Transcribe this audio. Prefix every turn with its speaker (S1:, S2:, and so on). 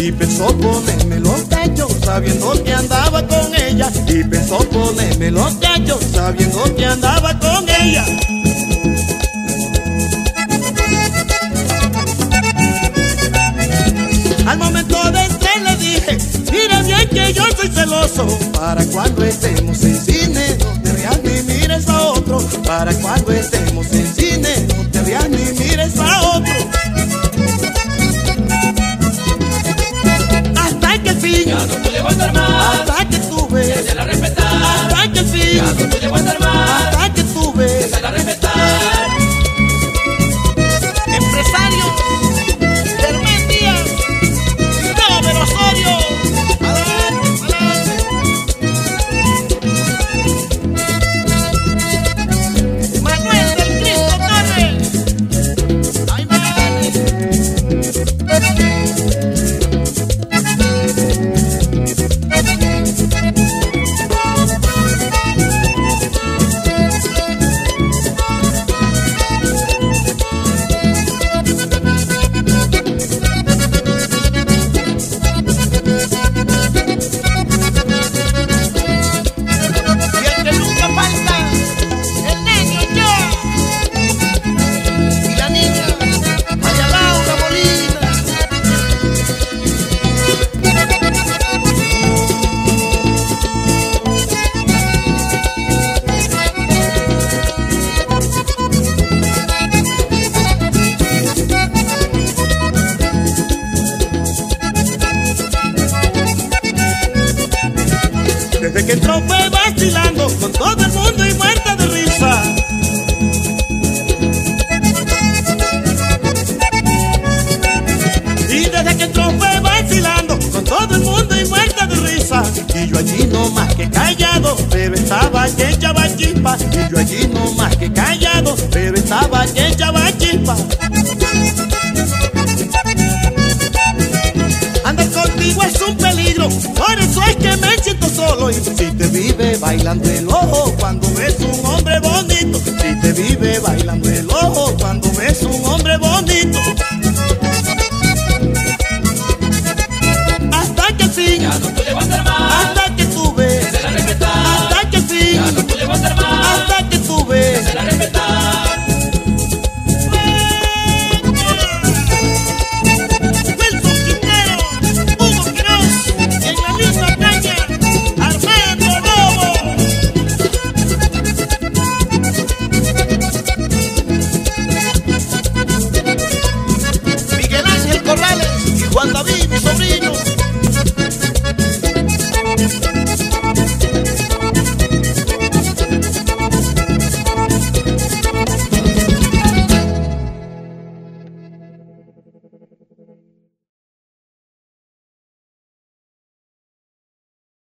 S1: y pensó ponerme los cachos sabiendo que andaba con ella y pensó ponerme los cachos sabiendo que andaba con ella. Al momento de entrar le dije, mira bien que yo soy celoso. Para cuando estemos en cine, no te veas mires a otro. Para cuando estemos en no te
S2: llevo a
S1: que entró fue vacilando con todo el mundo y muerta de risa. Y desde que entró fue vacilando con todo el mundo y muerta de risa. Y yo allí no más que callado, pero estaba que echaba chispa. Y yo allí no más que callado, pero estaba que echaba chispa. bailando el ojo, cuando ves un hombre bonito, si te vive bailando el